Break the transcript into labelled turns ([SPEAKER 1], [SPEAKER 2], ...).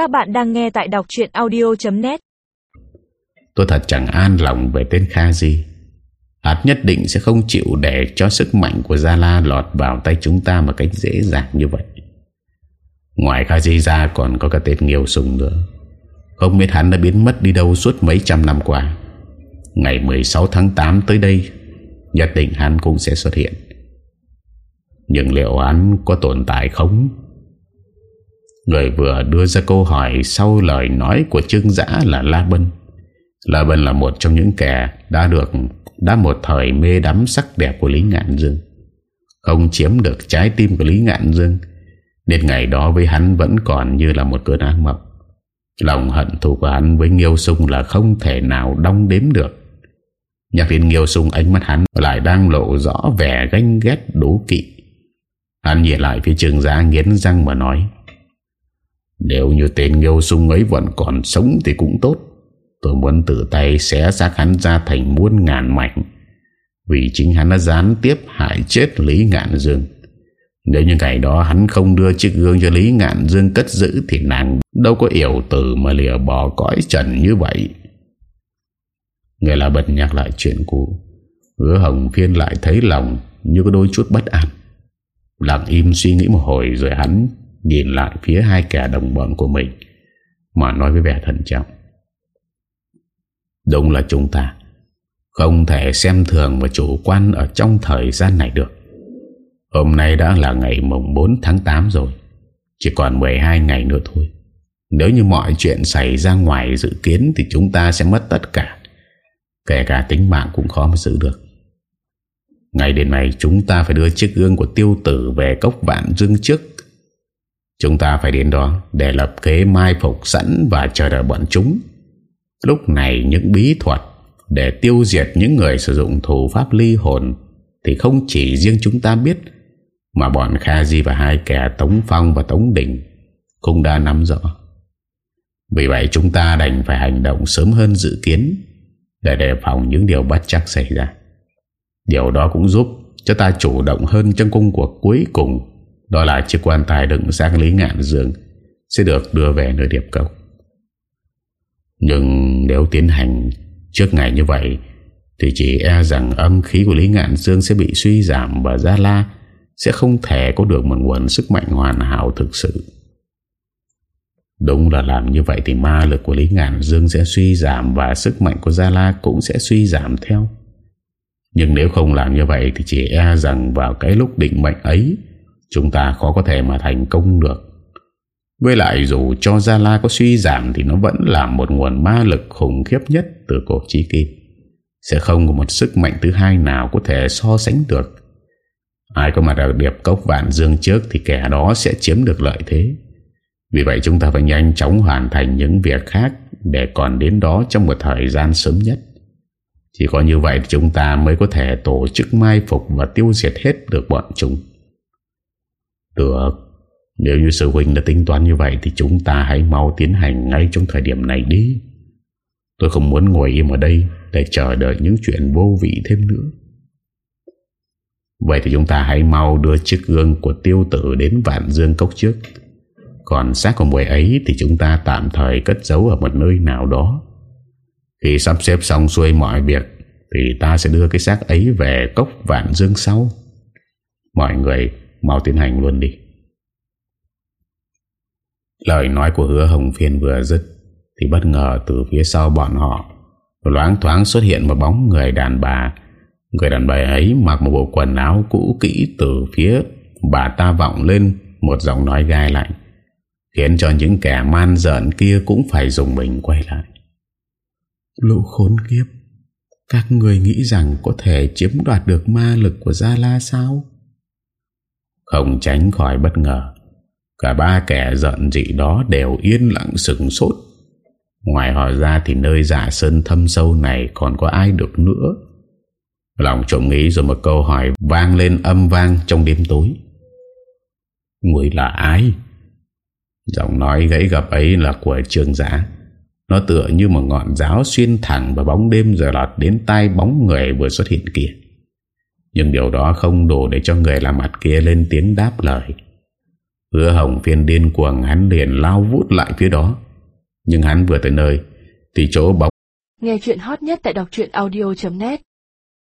[SPEAKER 1] Các bạn đang nghe tại đọc chuyện audio.net
[SPEAKER 2] Tôi thật chẳng an lòng về tên Kha Di Hạt nhất định sẽ không chịu để cho sức mạnh của Gia La lọt vào tay chúng ta một cách dễ dàng như vậy. Ngoài Kha Di ra còn có cả tên Nghiêu Sùng nữa. Không biết hắn đã biến mất đi đâu suốt mấy trăm năm qua. Ngày 16 tháng 8 tới đây, nhất định hắn cũng sẽ xuất hiện. Nhưng liệu hắn có tồn tại không? Người vừa đưa ra câu hỏi sau lời nói của Trương Giã là La Bân. La Bân là một trong những kẻ đã được đã một thời mê đắm sắc đẹp của Lý Ngạn Dương. Không chiếm được trái tim của Lý Ngạn Dương, nên ngày đó với hắn vẫn còn như là một cơn ác mộng. Lòng hận thù của hắn với Nghiêu Sung là không thể nào đong đếm được. Nhắc đến Nghiêu Sung ánh mắt hắn lại đang lộ rõ vẻ ganh ghét đố kỵ. Hắn nhìn lại phía trường giá nghiến răng mà nói nếu như tên Nghiêu Sung ấy vẫn còn sống thì cũng tốt. Tôi muốn tự tay xé xác hắn ra thành muôn ngàn mảnh. Vì chính hắn đã gián tiếp hại chết Lý Ngạn Dương. Nếu như ngày đó hắn không đưa chiếc gương cho Lý Ngạn Dương cất giữ Thì nàng đâu có yểu tử mà lìa bỏ cõi trần như vậy. Người là bật nhắc lại chuyện cũ, Hứa hồng phiên lại thấy lòng như có đôi chút bất an. Lặng im suy nghĩ một hồi rồi hắn nhìn lại phía hai kẻ đồng bọn của mình, mà nói với vẻ thận trọng. Đúng là chúng ta, không thể xem thường và chủ quan ở trong thời gian này được. Hôm nay đã là ngày mùng 4 tháng 8 rồi. Chỉ còn 12 ngày nữa thôi. Nếu như mọi chuyện xảy ra ngoài dự kiến thì chúng ta sẽ mất tất cả. Kể cả tính mạng cũng khó mà giữ được. Ngày đến này chúng ta phải đưa chiếc gương của tiêu tử về cốc vạn dương trước. Chúng ta phải đến đó để lập kế mai phục sẵn và chờ đợi bọn chúng. Lúc này những bí thuật để tiêu diệt những người sử dụng thủ pháp ly hồn thì không chỉ riêng chúng ta biết, mà bọn Kha Di và hai kẻ Tống Phong và Tống Đình cũng đã nắm rõ. Vì vậy chúng ta đành phải hành động sớm hơn dự kiến để đề phòng những điều bất chắc xảy ra. Điều đó cũng giúp cho ta chủ động hơn trong công cuộc cuối cùng đó là chiếc quan tài đựng xác Lý Ngạn Dương, Sẽ được đưa về nơi điệp cốc. Nhưng nếu tiến hành trước ngày như vậy, Thì chỉ e rằng âm khí của Lý Ngạn Dương sẽ bị suy giảm Và Gia La, sẽ không thể có được một nguồn sức mạnh hoàn hảo thực sự. Đúng là làm như vậy thì ma lực của Lý Ngạn Dương sẽ suy giảm Và sức mạnh của Gia La cũng sẽ suy giảm theo. Nhưng nếu không làm như vậy Thì chỉ e rằng vào cái lúc định mệnh ấy Chúng ta khó có thể mà thành công được. Với lại dù cho Gia La có suy giảm Thì nó vẫn là một nguồn ma lực khủng khiếp nhất Từ cổ trí kim. Sẽ không có một sức mạnh thứ hai nào Có thể so sánh được. Ai có mặt ở điệp cốc vạn dương trước Thì kẻ đó sẽ chiếm được lợi thế. Vì vậy chúng ta phải nhanh chóng hoàn thành những việc khác Để còn đến đó trong một thời gian sớm nhất. Chỉ có như vậy chúng ta mới có thể tổ chức mai phục và tiêu diệt hết được bọn chúng. Được, nếu như sư huynh đã tính toán như vậy thì chúng ta hãy mau tiến hành ngay trong thời điểm này đi. Tôi không muốn ngồi im ở đây để chờ đợi những chuyện vô vị thêm nữa. Vậy thì chúng ta hãy mau đưa chiếc gương của tiêu tử đến vạn dương cốc trước. Còn xác của muội ấy thì chúng ta tạm thời cất giấu ở một nơi nào đó khi sắp xếp xong xuôi mọi việc Thì ta sẽ đưa cái xác ấy về cốc vạn dương sau Mọi người mau tiến hành luôn đi. Lời nói của hứa hồng phiên vừa dứt, Thì bất ngờ từ phía sau bọn họ, Loáng thoáng xuất hiện một bóng người đàn bà. Người đàn bà ấy mặc một bộ quần áo cũ kỹ Từ phía bà ta vọng lên Một giọng nói gai lạnh, Khiến cho những kẻ man giận kia Cũng phải dùng mình quay lại. Lũ khốn kiếp, Các người nghĩ rằng có thể chiếm đoạt được ma lực của Gia La sao? Không tránh khỏi bất ngờ. Cả ba kẻ giận dị đó đều yên lặng sừng sốt. Ngoài họ ra thì nơi dạ sơn thâm sâu này còn có ai được nữa? Lòng trộm nghĩ rồi một câu hỏi vang lên âm vang trong đêm tối. Người là ai? Giọng nói gãy gặp ấy là của trường giả. Nó tựa như một ngọn giáo xuyên thẳng vào bóng đêm rồi lọt đến tai bóng người vừa xuất hiện kia. Nhưng điều đó không đủ để cho người làm mặt kia lên tiếng đáp lời. Hứa hồng phiên điên cuồng, hắn liền lao vút lại phía đó Nhưng hắn vừa tới nơi, Thì chỗ bóng
[SPEAKER 3] Nghe chuyện hot nhất tại đọc audio.net